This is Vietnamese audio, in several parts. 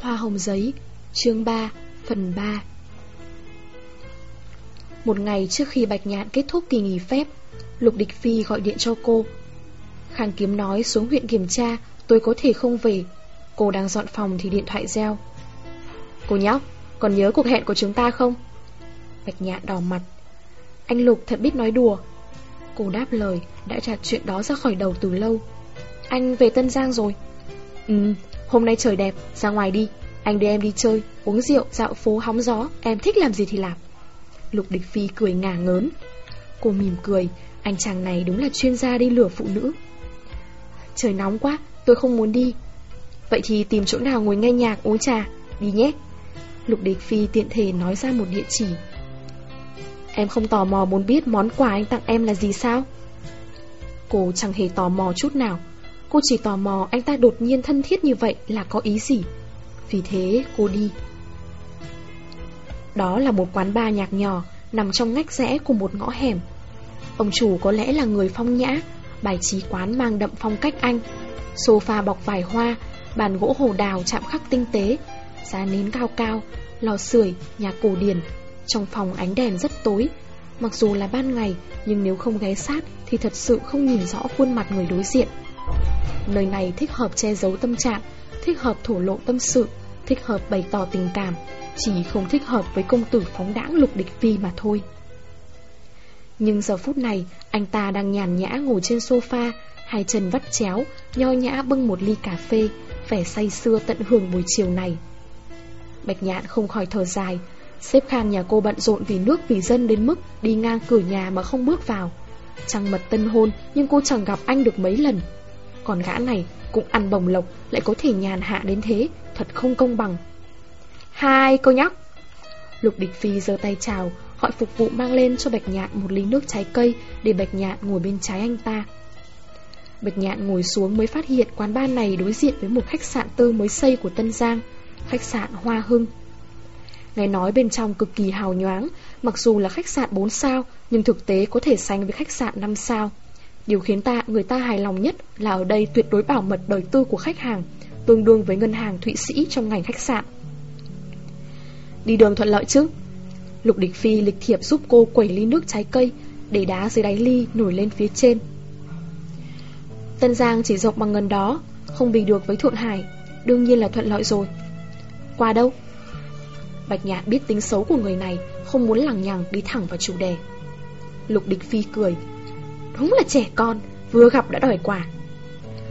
Hoa hồng giấy, chương 3, phần 3 Một ngày trước khi Bạch Nhạn kết thúc kỳ nghỉ phép, Lục Địch Phi gọi điện cho cô. Khang Kiếm nói xuống huyện kiểm tra, tôi có thể không về. Cô đang dọn phòng thì điện thoại reo. Cô nhóc, còn nhớ cuộc hẹn của chúng ta không? Bạch Nhạn đỏ mặt. Anh Lục thật biết nói đùa. Cô đáp lời, đã trả chuyện đó ra khỏi đầu từ lâu. Anh về Tân Giang rồi. Ừ, hôm nay trời đẹp, ra ngoài đi. Anh đưa em đi chơi, uống rượu, dạo phố hóng gió, em thích làm gì thì làm. Lục Địch Phi cười ngả ngớn. Cô mỉm cười, anh chàng này đúng là chuyên gia đi lừa phụ nữ. Trời nóng quá, tôi không muốn đi. Vậy thì tìm chỗ nào ngồi nghe nhạc uống trà, đi nhé. Lục Địch Phi tiện thể nói ra một địa chỉ. Em không tò mò muốn biết món quà anh tặng em là gì sao? Cô chẳng hề tò mò chút nào. Cô chỉ tò mò anh ta đột nhiên thân thiết như vậy là có ý gì. Vì thế cô đi. Đó là một quán bar nhạc nhỏ nằm trong ngách rẽ của một ngõ hẻm. Ông chủ có lẽ là người phong nhã, bài trí quán mang đậm phong cách Anh. Sofa bọc vải hoa, bàn gỗ hồ đào chạm khắc tinh tế, giá nến cao cao, lò sưởi, nhà cổ điển. Trong phòng ánh đèn rất tối, mặc dù là ban ngày nhưng nếu không ghé sát thì thật sự không nhìn rõ khuôn mặt người đối diện. Nơi này thích hợp che giấu tâm trạng, thích hợp thổ lộ tâm sự, thích hợp bày tỏ tình cảm, chỉ không thích hợp với công tử phóng đãng lục địch phi mà thôi. Nhưng giờ phút này, anh ta đang nhàn nhã ngồi trên sofa, hai chân vắt chéo, nho nhã bưng một ly cà phê, vẻ say sưa tận hưởng buổi chiều này. Bạch nhạn không khỏi thở dài, xếp khang nhà cô bận rộn vì nước vì dân đến mức đi ngang cửa nhà mà không bước vào. Trăng mật tân hôn nhưng cô chẳng gặp anh được mấy lần. Còn gã này cũng ăn bồng lộc lại có thể nhàn hạ đến thế, thật không công bằng. Hai cô nhóc. Lục địch phi giơ tay chào, gọi phục vụ mang lên cho Bạch Nhạn một ly nước trái cây để Bạch Nhạn ngồi bên trái anh ta. Bạch Nhạn ngồi xuống mới phát hiện quán bar này đối diện với một khách sạn tư mới xây của Tân Giang, khách sạn Hoa Hưng. Nghe nói bên trong cực kỳ hào nhoáng, mặc dù là khách sạn 4 sao, nhưng thực tế có thể sánh với khách sạn 5 sao. Điều khiến ta người ta hài lòng nhất là ở đây tuyệt đối bảo mật đời tư của khách hàng, tương đương với ngân hàng Thụy Sĩ trong ngành khách sạn. Đi đường thuận lợi chứ? Lục Địch Phi lịch thiệp giúp cô quẩy ly nước trái cây, để đá dưới đáy ly nổi lên phía trên. Tân Giang chỉ rộng bằng ngân đó, không bị được với Thượng Hải, đương nhiên là thuận lợi rồi. Qua đâu? Bạch Nhã biết tính xấu của người này, không muốn lằng nhằng đi thẳng vào chủ đề. Lục Địch Phi cười. Đúng là trẻ con, vừa gặp đã đòi quả.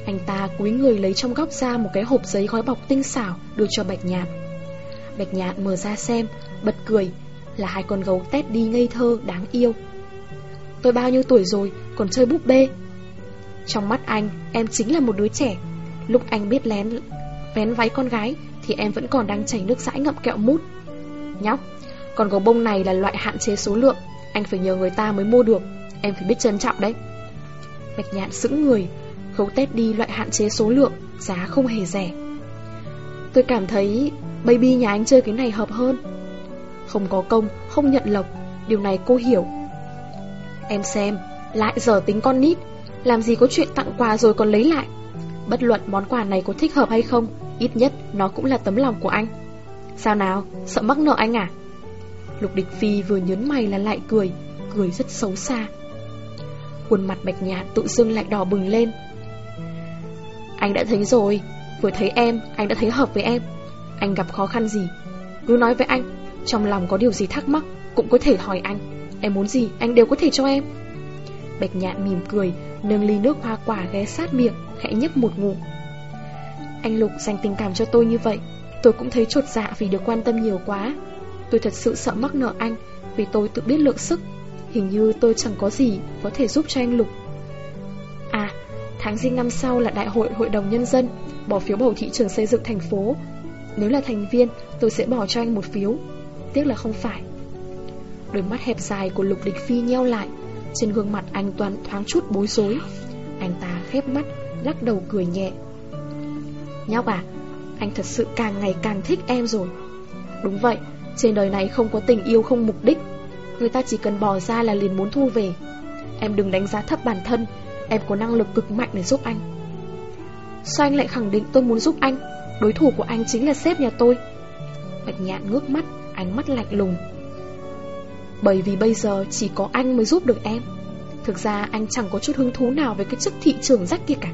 Anh ta cúi người lấy trong góc ra một cái hộp giấy gói bọc tinh xảo đưa cho Bạch Nhạn. Bạch Nhạn mở ra xem, bật cười, là hai con gấu tét đi ngây thơ, đáng yêu. Tôi bao nhiêu tuổi rồi, còn chơi búp bê. Trong mắt anh, em chính là một đứa trẻ. Lúc anh biết lén vén váy con gái, thì em vẫn còn đang chảy nước dãi ngậm kẹo mút. Nhóc, con gấu bông này là loại hạn chế số lượng, anh phải nhờ người ta mới mua được, em phải biết trân trọng đấy. Bạch nhạn sững người, khấu tét đi loại hạn chế số lượng, giá không hề rẻ. Tôi cảm thấy baby nhà anh chơi cái này hợp hơn. Không có công, không nhận lộc, điều này cô hiểu. Em xem, lại giờ tính con nít, làm gì có chuyện tặng quà rồi còn lấy lại. Bất luận món quà này có thích hợp hay không, ít nhất nó cũng là tấm lòng của anh. Sao nào, sợ mắc nợ anh à? Lục địch phi vừa nhớn mày là lại cười, cười rất xấu xa. Khuôn mặt bạch nhạt tự dưng lại đỏ bừng lên. Anh đã thấy rồi, vừa thấy em, anh đã thấy hợp với em. Anh gặp khó khăn gì? Cứ nói với anh, trong lòng có điều gì thắc mắc, cũng có thể hỏi anh. Em muốn gì, anh đều có thể cho em. Bạch nhạn mỉm cười, nâng ly nước hoa quả ghé sát miệng, khẽ nhấp một ngụm. Anh Lục dành tình cảm cho tôi như vậy, tôi cũng thấy trột dạ vì được quan tâm nhiều quá. Tôi thật sự sợ mắc nợ anh, vì tôi tự biết lượng sức. Hình như tôi chẳng có gì có thể giúp cho anh Lục. À, tháng riêng năm sau là đại hội hội đồng nhân dân, bỏ phiếu bầu thị trường xây dựng thành phố. Nếu là thành viên, tôi sẽ bỏ cho anh một phiếu. Tiếc là không phải. Đôi mắt hẹp dài của Lục Địch Phi nheo lại, trên gương mặt anh toàn thoáng chút bối rối. Anh ta khép mắt, lắc đầu cười nhẹ. Nhóc à, anh thật sự càng ngày càng thích em rồi. Đúng vậy, trên đời này không có tình yêu không mục đích. Người ta chỉ cần bỏ ra là liền muốn thu về. Em đừng đánh giá thấp bản thân, em có năng lực cực mạnh để giúp anh. Sao anh lại khẳng định tôi muốn giúp anh? Đối thủ của anh chính là sếp nhà tôi. Bạch nhạn ngước mắt Ánh mắt lạnh lùng. Bởi vì bây giờ chỉ có anh mới giúp được em. Thực ra anh chẳng có chút hứng thú nào Với cái chức thị trường rách kia cả.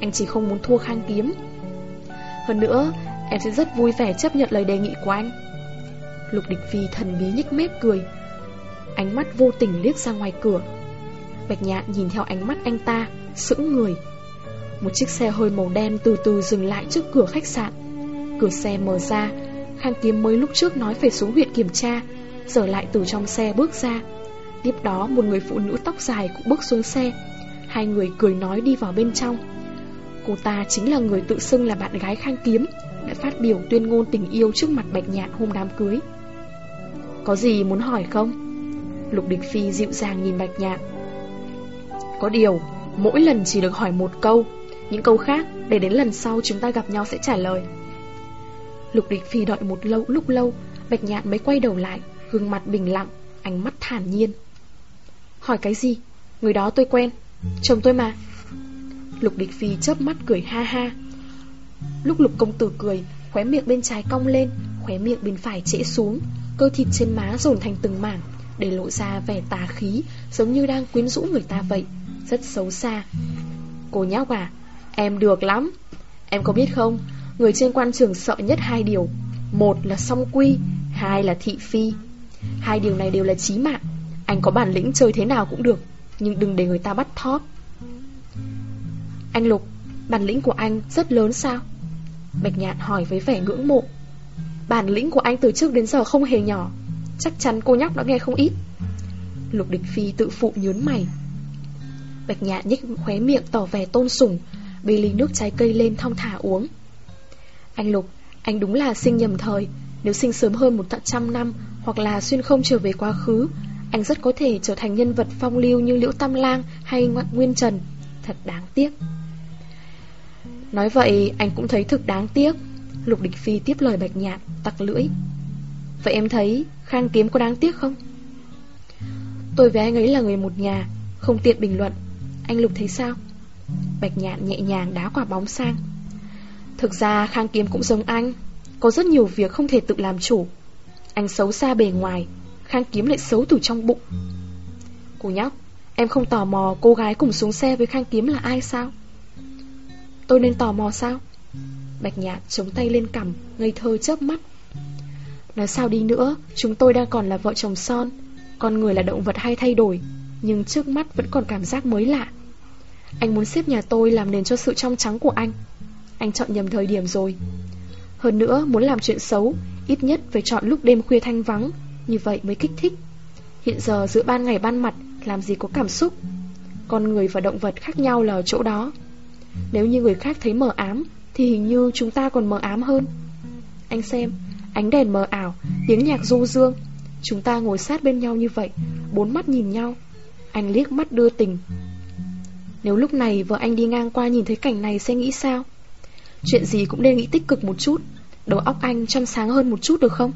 Anh chỉ không muốn thua khang kiếm. Hơn nữa Em sẽ rất vui vẻ chấp nhận lời đề nghị của anh. Lục địch phi thần bí nhích mép cười. Ánh mắt vô tình liếc ra ngoài cửa. Bạch nhạn nhìn theo ánh mắt anh ta, Sững người. Một chiếc xe hơi màu đen từ từ dừng lại trước cửa khách sạn. Cửa xe mở ra, Khang kiếm mới lúc trước nói phải xuống huyện kiểm tra, Giờ lại từ trong xe bước ra. Tiếp đó, một người phụ nữ tóc dài cũng bước xuống xe. Hai người cười nói đi vào bên trong. Cô ta chính là người tự xưng là bạn gái Khang Kiếm, Đã phát biểu tuyên ngôn tình yêu trước mặt Bạch Nhạn hôm đám cưới. Có gì muốn hỏi không? Lục Địch Phi dịu dàng nhìn Bạch Nhạn Có điều, mỗi lần chỉ được hỏi một câu Những câu khác để đến lần sau chúng ta gặp nhau sẽ trả lời. Lục Địch Phi đợi một lâu lúc lâu Bạch Nhạn mới quay đầu lại Gương mặt bình lặng Ánh mắt thản nhiên. Hỏi cái gì? Người đó tôi quen Chồng tôi mà. Lục Địch Phi chớp mắt cười ha ha. Lúc Lục Công Tử cười Khóe miệng bên trái cong lên Khóe miệng bên phải trễ xuống Cơ thịt trên má dồn thành từng mảng. Để lộ ra vẻ tà khí, Giống như đang quyến rũ người ta vậy. Rất xấu xa. Cô nhóc à Em được lắm. Em có biết không, Người trên quan trường sợ nhất hai điều. Một là song quy, Hai là thị phi. Hai điều này đều là chí mạng. Anh có bản lĩnh chơi thế nào cũng được, Nhưng đừng để người ta bắt thóp. Anh Lục, Bản lĩnh của anh rất lớn sao? Bạch Nhạn hỏi với vẻ ngưỡng mộ. Bản lĩnh của anh từ trước đến giờ không hề nhỏ. Chắc chắn cô nhóc đã nghe không ít. Lục địch phi tự phụ nhớn mày. Bạch Nhạn nhích khóe miệng tỏ vẻ tôn sùng Bê ly nước trái cây lên thong thả uống. Anh Lục, Anh đúng là sinh nhầm thời. Nếu sinh sớm hơn một trăm năm Hoặc là xuyên không trở về quá khứ, Anh rất có thể trở thành nhân vật phong lưu Như Liễu Tam Lang hay Nguyên Trần. Thật đáng tiếc. Nói vậy, anh cũng thấy thực đáng tiếc. Lục Địch Phi tiếp lời Bạch Nhạn Tặc lưỡi. Vậy em thấy Khang Kiếm có đáng tiếc không? Tôi với anh ấy là người một nhà, Không tiện bình luận. Anh Lục thấy sao? Bạch Nhạn nhẹ nhàng đá quả bóng sang. Thực ra Khang Kiếm cũng giống anh, Có rất nhiều việc không thể tự làm chủ. Anh xấu xa bề ngoài, Khang Kiếm lại xấu từ trong bụng. Cô nhóc, Em không tò mò cô gái cùng xuống xe với Khang Kiếm là ai sao? Tôi nên tò mò sao? Bạch nhạn chống tay lên cằm, Ngây thơ chớp mắt. Nói sao đi nữa, Chúng tôi đang còn là vợ chồng son. Con người là động vật hay thay đổi, Nhưng trước mắt vẫn còn cảm giác mới lạ. Anh muốn xếp nhà tôi làm nền cho sự trong trắng của anh. Anh chọn nhầm thời điểm rồi. Hơn nữa, muốn làm chuyện xấu, Ít nhất phải chọn lúc đêm khuya thanh vắng, Như vậy mới kích thích. Hiện giờ giữa ban ngày ban mặt, Làm gì có cảm xúc. Con người và động vật khác nhau là ở chỗ đó. Nếu như người khác thấy mờ ám, Thì hình như chúng ta còn mờ ám hơn. Anh xem Ánh đèn mờ ảo, Tiếng nhạc du dương. Chúng ta ngồi sát bên nhau như vậy, Bốn mắt nhìn nhau. Anh liếc mắt đưa tình. Nếu lúc này vợ anh đi ngang qua nhìn thấy cảnh này sẽ nghĩ sao? Chuyện gì cũng nên nghĩ tích cực một chút. Đầu óc anh trong sáng hơn một chút được không?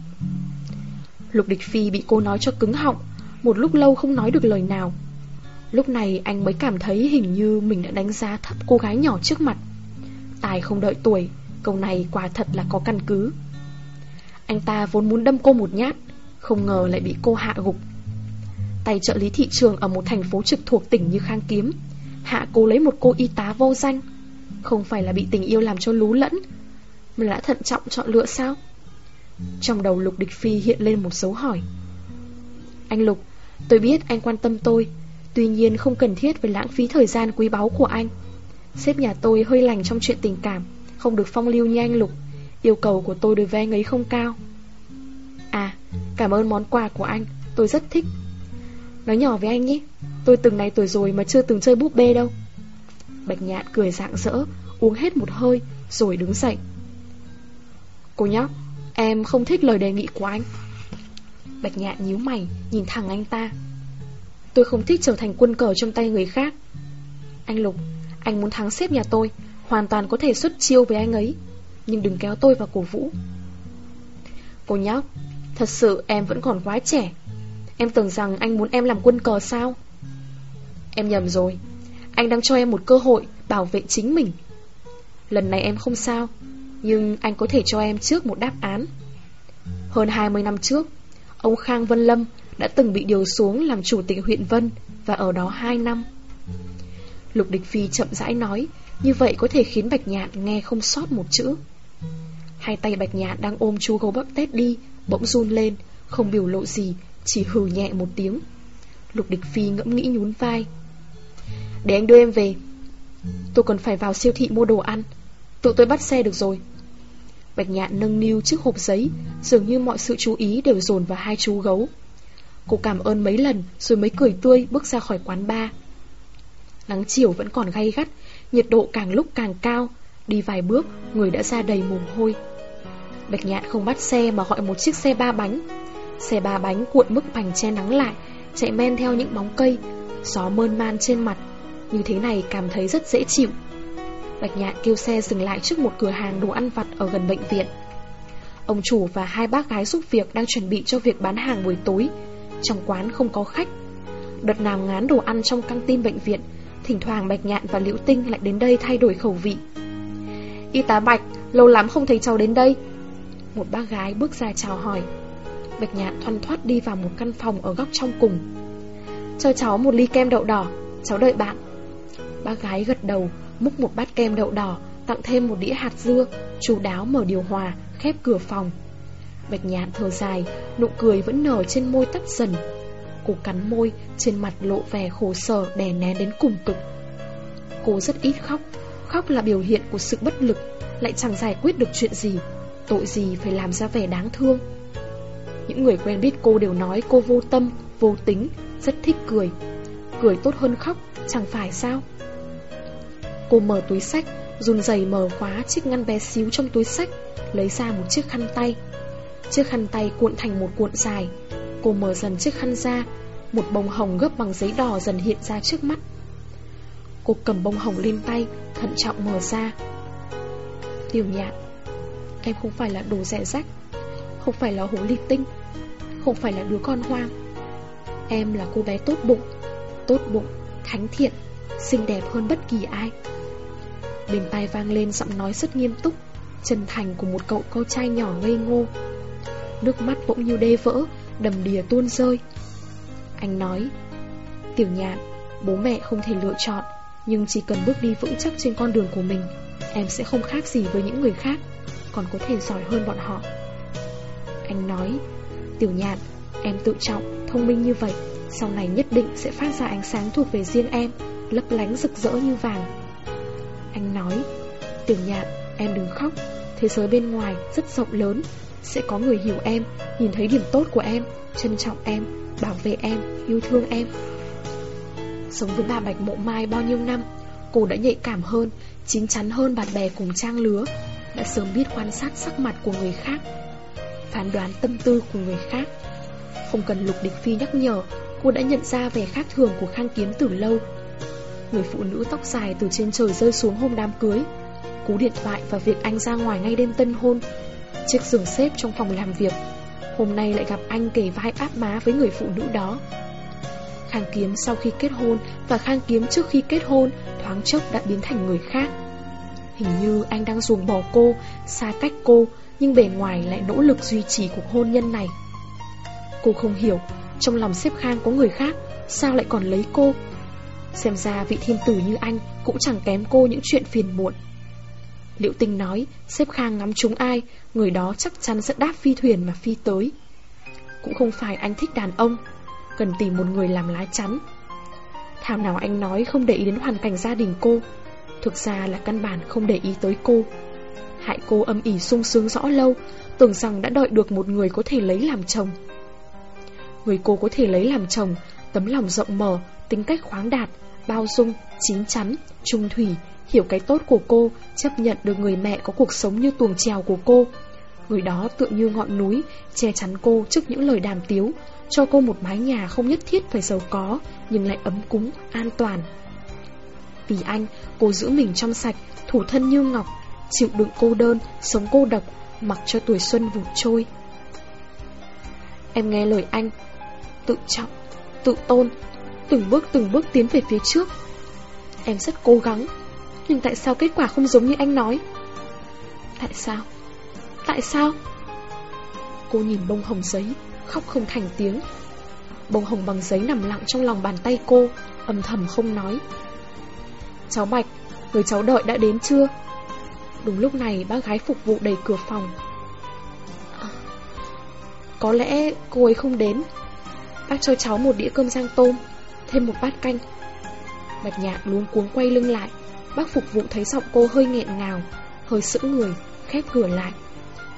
Lục địch phi bị cô nói cho cứng họng, Một lúc lâu không nói được lời nào. Lúc này anh mới cảm thấy hình như mình đã đánh giá thấp cô gái nhỏ trước mặt. Tài không đợi tuổi, Câu này quả thật là có căn cứ. Anh ta vốn muốn đâm cô một nhát, Không ngờ lại bị cô hạ gục. Tay trợ lý thị trường ở một thành phố trực thuộc tỉnh như Khang Kiếm, Hạ cô lấy một cô y tá vô danh. Không phải là bị tình yêu làm cho lú lẫn, Mà đã thận trọng chọn lựa sao? Trong đầu Lục Địch Phi hiện lên một dấu hỏi. Anh Lục, Tôi biết anh quan tâm tôi, Tuy nhiên không cần thiết phải lãng phí thời gian quý báu của anh. Sếp nhà tôi hơi lành trong chuyện tình cảm, Không được phong lưu như anh Lục. Yêu cầu của tôi đối với anh ấy không cao. À, cảm ơn món quà của anh. Tôi rất thích. Nói nhỏ với anh nhé. Tôi từng này tuổi rồi mà chưa từng chơi búp bê đâu. Bạch nhạn cười rạng rỡ Uống hết một hơi Rồi đứng dậy. Cô nhóc Em không thích lời đề nghị của anh. Bạch nhạn nhíu mày Nhìn thẳng anh ta. Tôi không thích trở thành quân cờ trong tay người khác. Anh Lục Anh muốn thắng xếp nhà tôi Hoàn toàn có thể xuất chiêu với anh ấy. Nhưng đừng kéo tôi vào cổ vũ. Cô nhóc, Thật sự em vẫn còn quá trẻ. Em tưởng rằng anh muốn em làm quân cờ sao? Em nhầm rồi. Anh đang cho em một cơ hội Bảo vệ chính mình. Lần này em không sao, Nhưng anh có thể cho em trước một đáp án. Hơn 20 năm trước, Ông Khang Vân Lâm đã từng bị điều xuống làm chủ tịch huyện Vân Và ở đó 2 năm. Lục Địch Phi chậm rãi nói, Như vậy có thể khiến Bạch Nhạn nghe không sót một chữ. Hai tay Bạch Nhạn đang ôm chú gấu bắp tết đi, Bỗng run lên, Không biểu lộ gì, Chỉ hừ nhẹ một tiếng. Lục Địch Phi ngẫm nghĩ nhún vai. Để anh đưa em về. Tôi còn phải vào siêu thị mua đồ ăn. Tụi tôi bắt xe được rồi. Bạch Nhạn nâng niu chiếc hộp giấy, Dường như mọi sự chú ý đều dồn vào hai chú gấu. Cô cảm ơn mấy lần Rồi mới cười tươi bước ra khỏi quán bar. Nắng chiều vẫn còn gay gắt, Nhiệt độ càng lúc càng cao. Đi vài bước, Người đã ra đầy mồ hôi. Bạch Nhạn không bắt xe mà gọi một chiếc xe ba bánh. Xe ba bánh cuộn mức bành che nắng lại Chạy men theo những bóng cây Gió mơn man trên mặt. Như thế này cảm thấy rất dễ chịu. Bạch Nhạn kêu xe dừng lại trước một cửa hàng đồ ăn vặt ở gần bệnh viện. Ông chủ và hai bác gái giúp việc đang chuẩn bị cho việc bán hàng buổi tối. Trong quán không có khách. Đợt nào ngán đồ ăn trong căng tin bệnh viện Thỉnh thoảng Bạch Nhạn và Liễu Tinh lại đến đây thay đổi khẩu vị. Y tá Bạch, lâu lắm không thấy cháu đến đây. Một bác gái bước ra chào hỏi. Bạch Nhạn thoăn thoát đi vào một căn phòng ở góc trong cùng. Cho cháu một ly kem đậu đỏ, Cháu đợi bạn. Bác gái gật đầu, Múc một bát kem đậu đỏ, Tặng thêm một đĩa hạt dưa, Chú đáo mở điều hòa, Khép cửa phòng. Bạch Nhạn thở dài, Nụ cười vẫn nở trên môi tắt dần. Cô cắn môi, Trên mặt lộ vẻ khổ sở đè nén đến cùng cực. Cô rất ít khóc Khóc là biểu hiện của sự bất lực, Lại chẳng giải quyết được chuyện gì. Tội gì phải làm ra vẻ đáng thương? Những người quen biết cô đều nói cô vô tâm, vô tính Rất thích cười. Cười tốt hơn khóc, chẳng phải sao? Cô mở túi sách Run rẩy mở khóa chiếc ngăn bé xíu trong túi sách Lấy ra một chiếc khăn tay. Chiếc khăn tay cuộn thành một cuộn dài. Cô mở dần chiếc khăn ra Một bông hồng gấp bằng giấy đỏ dần hiện ra trước mắt. Cô cầm bông hồng lên tay Thận trọng mở ra. Tiểu nhạn Em không phải là đồ rẻ rách Không phải là hố ly tinh Không phải là đứa con hoang. Em là cô bé tốt bụng Tốt bụng, thánh thiện Xinh đẹp hơn bất kỳ ai. Bên tai vang lên giọng nói rất nghiêm túc Chân thành của một cậu con trai nhỏ ngây ngô. Nước mắt bỗng như đê vỡ Đầm đìa tuôn rơi. Anh nói Tiểu nhạn, bố mẹ không thể lựa chọn Nhưng chỉ cần bước đi vững chắc trên con đường của mình Em sẽ không khác gì với những người khác. Còn có thể giỏi hơn bọn họ. Anh nói Tiểu nhạn, em tự trọng, thông minh như vậy Sau này nhất định sẽ phát ra ánh sáng thuộc về riêng em Lấp lánh rực rỡ như vàng. Anh nói Tiểu nhạn, em đừng khóc Thế giới bên ngoài rất rộng lớn Sẽ có người hiểu em Nhìn thấy điểm tốt của em Trân trọng em Bảo vệ em Yêu thương em. Sống với bà Bạch Mộ Mai bao nhiêu năm Cô đã nhạy cảm hơn Chín chắn hơn bạn bè cùng trang lứa. Đã sớm biết quan sát sắc mặt của người khác, Phán đoán tâm tư của người khác. Không cần lục địch phi nhắc nhở, Cô đã nhận ra vẻ khác thường của khang kiếm từ lâu. Người phụ nữ tóc dài từ trên trời rơi xuống hôm đám cưới, Cú điện thoại và việc anh ra ngoài ngay đêm tân hôn, Chiếc giường xếp trong phòng làm việc. Hôm nay lại gặp anh kể vai áp má với người phụ nữ đó. Khang Kiếm sau khi kết hôn và Khang Kiếm trước khi kết hôn, thoáng chốc đã biến thành người khác. Hình như anh đang ruồng bỏ cô, xa cách cô, nhưng bề ngoài lại nỗ lực duy trì cuộc hôn nhân này. Cô không hiểu, trong lòng xếp Khang có người khác, sao lại còn lấy cô? Xem ra vị thiên tử như anh cũng chẳng kém cô những chuyện phiền muộn. Liễu Tinh nói, xếp Khang ngắm chúng ai, người đó chắc chắn sẽ đáp phi thuyền mà phi tới. Cũng không phải anh thích đàn ông, cần tìm một người làm lá chắn. Thảo nào anh nói không để ý đến hoàn cảnh gia đình cô, thực ra là căn bản không để ý tới cô. Hại cô âm ỉ sung sướng rõ lâu, tưởng rằng đã đợi được một người có thể lấy làm chồng. Người cô có thể lấy làm chồng, tấm lòng rộng mở, tính cách khoáng đạt, bao dung, chín chắn, trung thủy, hiểu cái tốt của cô, chấp nhận được người mẹ có cuộc sống như tuồng trèo của cô. Người đó tựa như ngọn núi, che chắn cô trước những lời đàm tiếu, cho cô một mái nhà không nhất thiết phải giàu có, nhưng lại ấm cúng, an toàn. Vì anh, cô giữ mình trong sạch, thủ thân như ngọc, chịu đựng cô đơn, sống cô độc, mặc cho tuổi xuân vụt trôi. Em nghe lời anh, tự trọng, tự tôn, từng bước từng bước tiến về phía trước. Em rất cố gắng, nhưng tại sao kết quả không giống như anh nói? Tại sao? Tại sao? Cô nhìn bông hồng giấy, khóc không thành tiếng. Bông hồng bằng giấy nằm lặng trong lòng bàn tay cô, âm thầm không nói. Cháu Bạch, người cháu đợi đã đến chưa? Đúng lúc này bác gái phục vụ đầy cửa phòng. À, có lẽ cô ấy không đến. Bác cho cháu một đĩa cơm rang tôm, thêm một bát canh. Bạch nhạn luống cuống quay lưng lại, bác phục vụ thấy giọng cô hơi nghẹn ngào, hơi sững người, khép cửa lại.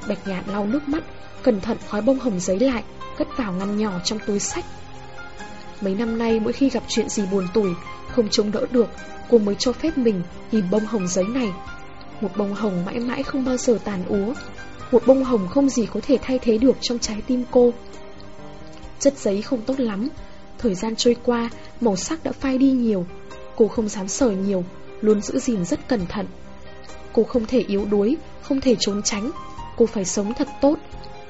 Bạch nhạn lau nước mắt, cẩn thận khói bông hồng giấy lại, cất vào ngăn nhỏ trong túi sách. Mấy năm nay mỗi khi gặp chuyện gì buồn tủi, không chống đỡ được, cô mới cho phép mình nhìn bông hồng giấy này. Một bông hồng mãi mãi không bao giờ tàn úa, một bông hồng không gì có thể thay thế được trong trái tim cô. Chất giấy không tốt lắm, thời gian trôi qua, màu sắc đã phai đi nhiều. Cô không dám sờ nhiều, luôn giữ gìn rất cẩn thận. Cô không thể yếu đuối, không thể trốn tránh, cô phải sống thật tốt,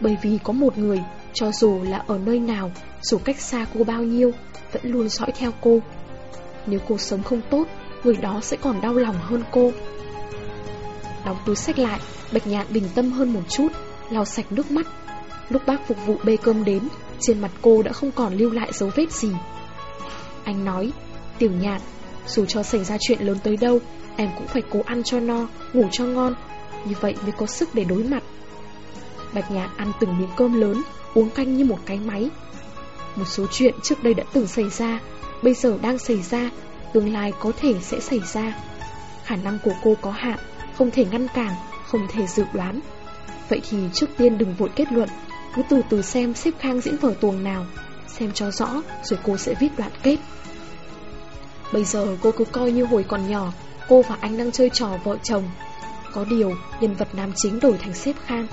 bởi vì có một người, cho dù là ở nơi nào, dù cách xa cô bao nhiêu, vẫn luôn dõi theo cô. Nếu cô sống không tốt, người đó sẽ còn đau lòng hơn cô. Đóng túi sách lại, Bạch Nhạn bình tâm hơn một chút, lau sạch nước mắt. Lúc bác phục vụ bê cơm đến, trên mặt cô đã không còn lưu lại dấu vết gì. Anh nói, tiểu nhạn, dù cho xảy ra chuyện lớn tới đâu, em cũng phải cố ăn cho no, ngủ cho ngon, như vậy mới có sức để đối mặt. Bạch Nhạn ăn từng miếng cơm lớn, uống canh như một cái máy. Một số chuyện trước đây đã từng xảy ra, bây giờ đang xảy ra, tương lai có thể sẽ xảy ra. Khả năng của cô có hạn, không thể ngăn cản, không thể dự đoán. Vậy thì trước tiên đừng vội kết luận, cứ từ từ xem xếp khang diễn vở tuồng nào, xem cho rõ rồi cô sẽ viết đoạn kết. Bây giờ cô cứ coi như hồi còn nhỏ, cô và anh đang chơi trò vợ chồng. Có điều, nhân vật nam chính đổi thành xếp khang.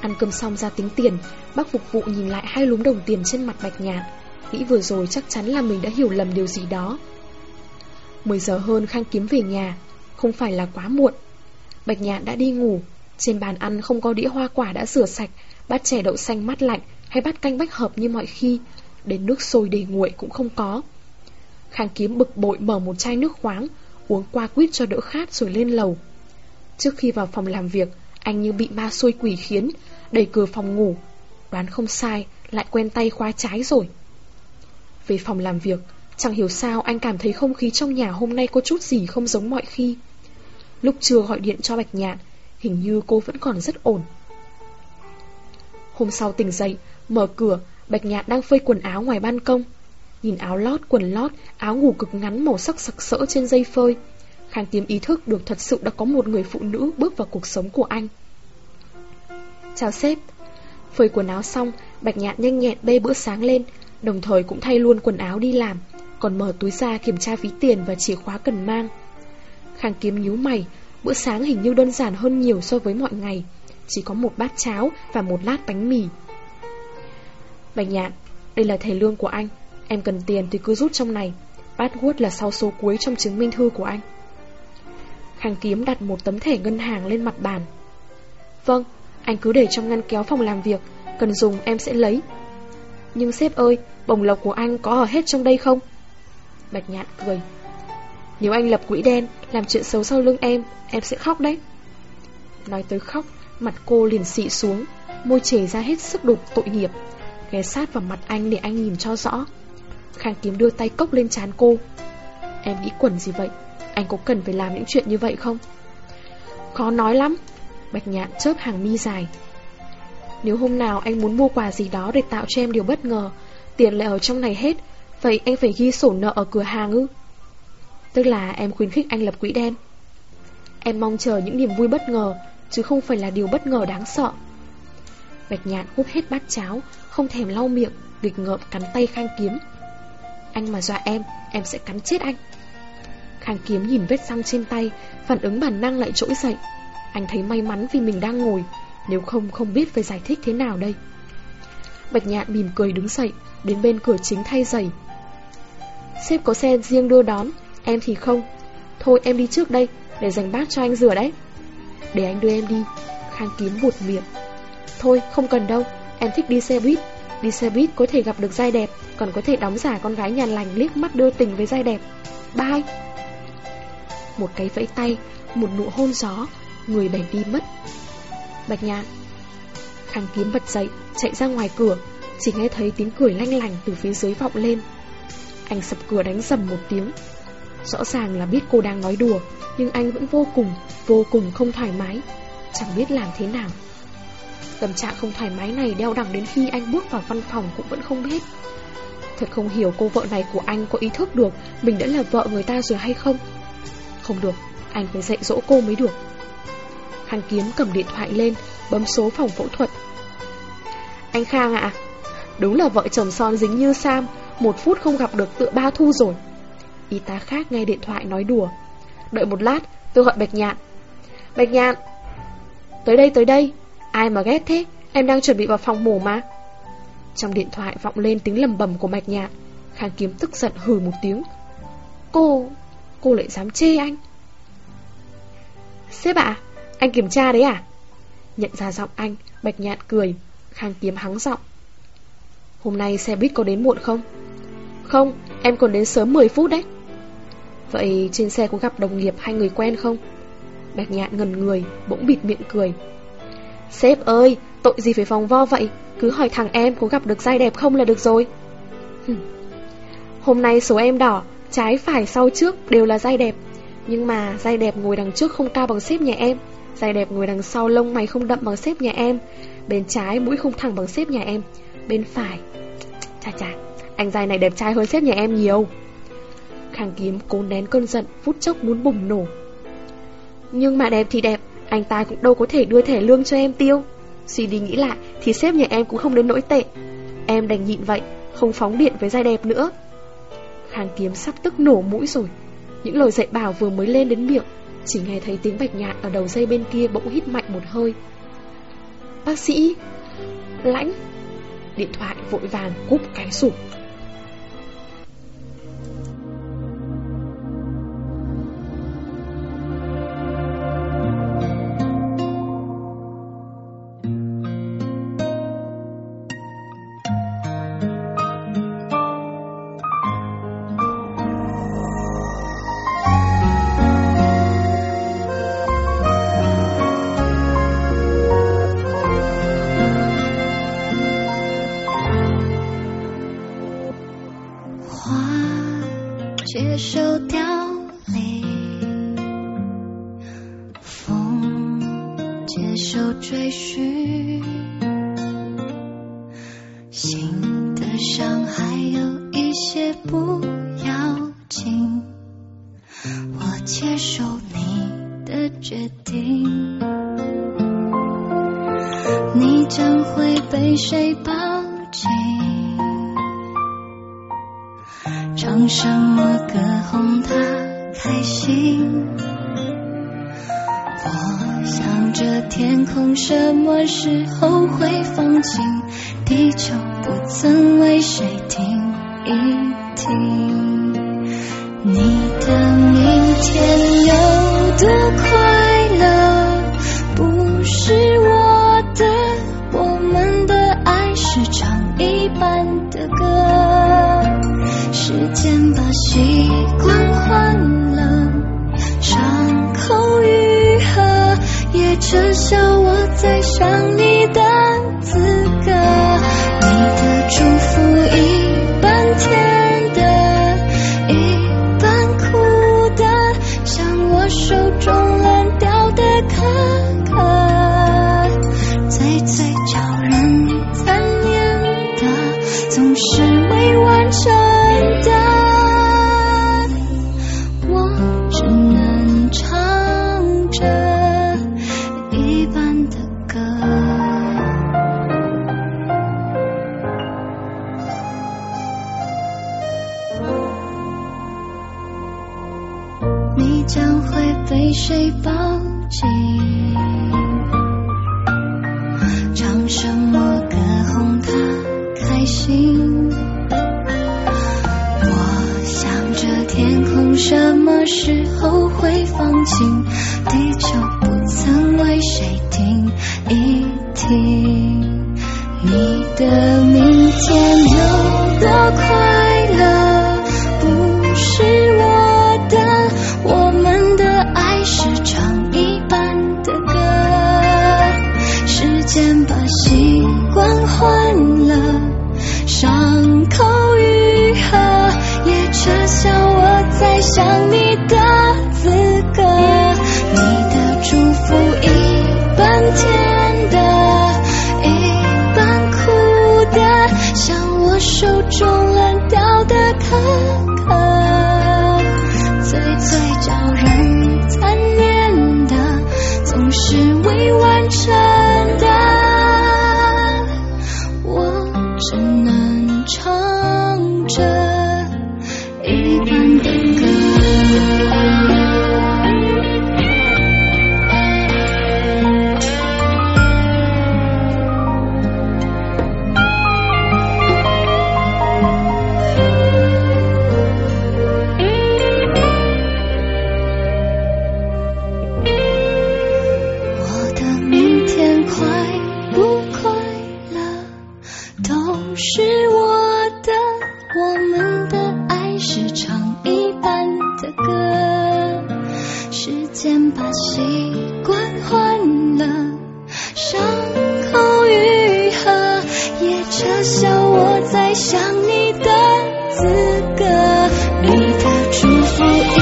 Ăn cơm xong ra tính tiền, bác phục vụ nhìn lại hai lúm đồng tiền trên mặt bạch nhạn, nghĩ vừa rồi chắc chắn là mình đã hiểu lầm điều gì đó. 10 giờ hơn Khang kiếm về nhà, không phải là quá muộn. Bạch nhạn đã đi ngủ, trên bàn ăn không có đĩa hoa quả đã rửa sạch, bát chè đậu xanh mát lạnh hay bát canh bách hợp như mọi khi, đến nước sôi để nguội cũng không có. Khang kiếm bực bội mở một chai nước khoáng, uống qua quýt cho đỡ khát rồi lên lầu. Trước khi vào phòng làm việc, anh như bị ma xôi quỷ khiến, đẩy cửa phòng ngủ. Đoán không sai, lại quen tay khóa trái rồi. Về phòng làm việc, chẳng hiểu sao anh cảm thấy không khí trong nhà hôm nay có chút gì không giống mọi khi. Lúc trưa gọi điện cho Bạch Nhạn, hình như cô vẫn còn rất ổn. Hôm sau tỉnh dậy, mở cửa, Bạch Nhạn đang phơi quần áo ngoài ban công. Nhìn áo lót, quần lót, áo ngủ cực ngắn màu sắc sặc sỡ trên dây phơi. Khang tiêm ý thức được thật sự đã có một người phụ nữ bước vào cuộc sống của anh. Chào sếp. Phơi quần áo xong, Bạch Nhạn nhanh nhẹn bê bữa sáng lên, đồng thời cũng thay luôn quần áo đi làm, còn mở túi ra kiểm tra ví tiền và chìa khóa cần mang. Khang Kiếm nhíu mày, bữa sáng hình như đơn giản hơn nhiều so với mọi ngày, chỉ có một bát cháo và một lát bánh mì. Bạch Nhạn, đây là thẻ lương của anh, em cần tiền thì cứ rút trong này, password là sau số cuối trong chứng minh thư của anh. Khang Kiếm đặt một tấm thẻ ngân hàng lên mặt bàn. Vâng, anh cứ để trong ngăn kéo phòng làm việc, cần dùng em sẽ lấy. Nhưng sếp ơi, bồng lộc của anh có ở hết trong đây không? Bạch nhạn cười. Nếu anh lập quỹ đen, làm chuyện xấu sau lưng em, em sẽ khóc đấy. Nói tới khóc, mặt cô liền xị xuống, môi chảy ra hết sức đột tội nghiệp. Ghé sát vào mặt anh để anh nhìn cho rõ. Khang kiếm đưa tay cốc lên chán cô. Em nghĩ quẩn gì vậy? Anh có cần phải làm những chuyện như vậy không? Khó nói lắm. Bạch nhạn chớp hàng mi dài. Nếu hôm nào anh muốn mua quà gì đó để tạo cho em điều bất ngờ, tiền lại ở trong này hết, vậy anh phải ghi sổ nợ ở cửa hàng ư? Tức là em khuyến khích anh lập quỹ đen. Em mong chờ những niềm vui bất ngờ, chứ không phải là điều bất ngờ đáng sợ. Bạch nhạn hút hết bát cháo, không thèm lau miệng, nghịch ngợm cắn tay khang kiếm. Anh mà dọa em, em sẽ cắn chết anh. Khang kiếm nhìn vết răng trên tay, phản ứng bản năng lại trỗi dậy. Anh thấy may mắn vì mình đang ngồi, nếu không không biết phải giải thích thế nào đây. Bạch nhạn mỉm cười đứng dậy, đến bên cửa chính thay giày. Sếp có xe riêng đưa đón, em thì không. Thôi em đi trước đây, để dành bát cho anh rửa đấy. Để anh đưa em đi. Khang kiếm buột miệng. Thôi không cần đâu, em thích đi xe buýt. Đi xe buýt có thể gặp được giai đẹp, còn có thể đóng giả con gái nhàn lành liếc mắt đưa tình với giai đẹp. Bye! Một cái vẫy tay, một nụ hôn gió, người bèn đi mất. Bạch nhạn Khang kiếm bật dậy, chạy ra ngoài cửa, chỉ nghe thấy tiếng cười lanh lành từ phía dưới vọng lên. Anh sập cửa đánh sầm một tiếng. Rõ ràng là biết cô đang nói đùa, nhưng anh vẫn vô cùng, vô cùng không thoải mái, chẳng biết làm thế nào. Tâm trạng không thoải mái này đeo đẳng đến khi anh bước vào văn phòng cũng vẫn không hết. Thật không hiểu cô vợ này của anh có ý thức được mình đã là vợ người ta rồi hay không. Không được, anh phải dạy dỗ cô mới được. Khang Kiếm cầm điện thoại lên, bấm số phòng phẫu thuật. Anh Khang ạ, đúng là vợ chồng son dính như Sam, một phút không gặp được tựa ba thu rồi. Y tá khác nghe điện thoại nói đùa. Đợi một lát, tôi gọi Bạch Nhạn. Bạch Nhạn! Tới đây, tới đây! Ai mà ghét thế? Em đang chuẩn bị vào phòng mổ mà. Trong điện thoại vọng lên tiếng lầm bầm của Bạch Nhạn. Khang Kiếm tức giận hừ một tiếng. Cô... cô lại dám chê anh. Sếp ạ, anh kiểm tra đấy à? Nhận ra giọng anh, Bạch Nhạn cười. Khang Kiếm hắng giọng. Hôm nay xe buýt có đến muộn không? Không, em còn đến sớm 10 phút đấy. Vậy trên xe có gặp đồng nghiệp hay người quen không? Bạch nhạn ngần người, bỗng bịt miệng cười. Sếp ơi, tội gì phải vòng vo vậy? Cứ hỏi thằng em có gặp được dai đẹp không là được rồi. Hôm nay số em đỏ, trái phải sau trước đều là dai đẹp. Nhưng mà dai đẹp ngồi đằng trước không cao bằng sếp nhà em. Dai đẹp ngồi đằng sau lông mày không đậm bằng sếp nhà em. Bên trái mũi không thẳng bằng sếp nhà em. Bên phải... Chà chà, anh dai này đẹp trai hơn sếp nhà em nhiều. Khang kiếm cố nén cơn giận Phút chốc muốn bùng nổ Nhưng mà đẹp thì đẹp Anh ta cũng đâu có thể đưa thẻ lương cho em tiêu Suy đi nghĩ lại Thì sếp nhà em cũng không đến nỗi tệ Em đành nhịn vậy Không phóng điện với dai đẹp nữa Khang kiếm sắp tức nổ mũi rồi Những lời dạy bảo vừa mới lên đến miệng chỉ nghe thấy tiếng bạch nhạn ở đầu dây bên kia bỗng hít mạnh một hơi. Bác sĩ, Lãnh. Điện thoại vội vàng cúp cái sụp. 决定你将会被谁抱紧，唱什么歌哄他开心。我想着天空什么时候会放晴，地球不曾为谁停一停。你的明天有多快？先把习惯换了伤口愈合也撤销我在想你。什么时候会放晴？地球不曾为谁停一停。你的明天有多快？深 beautiful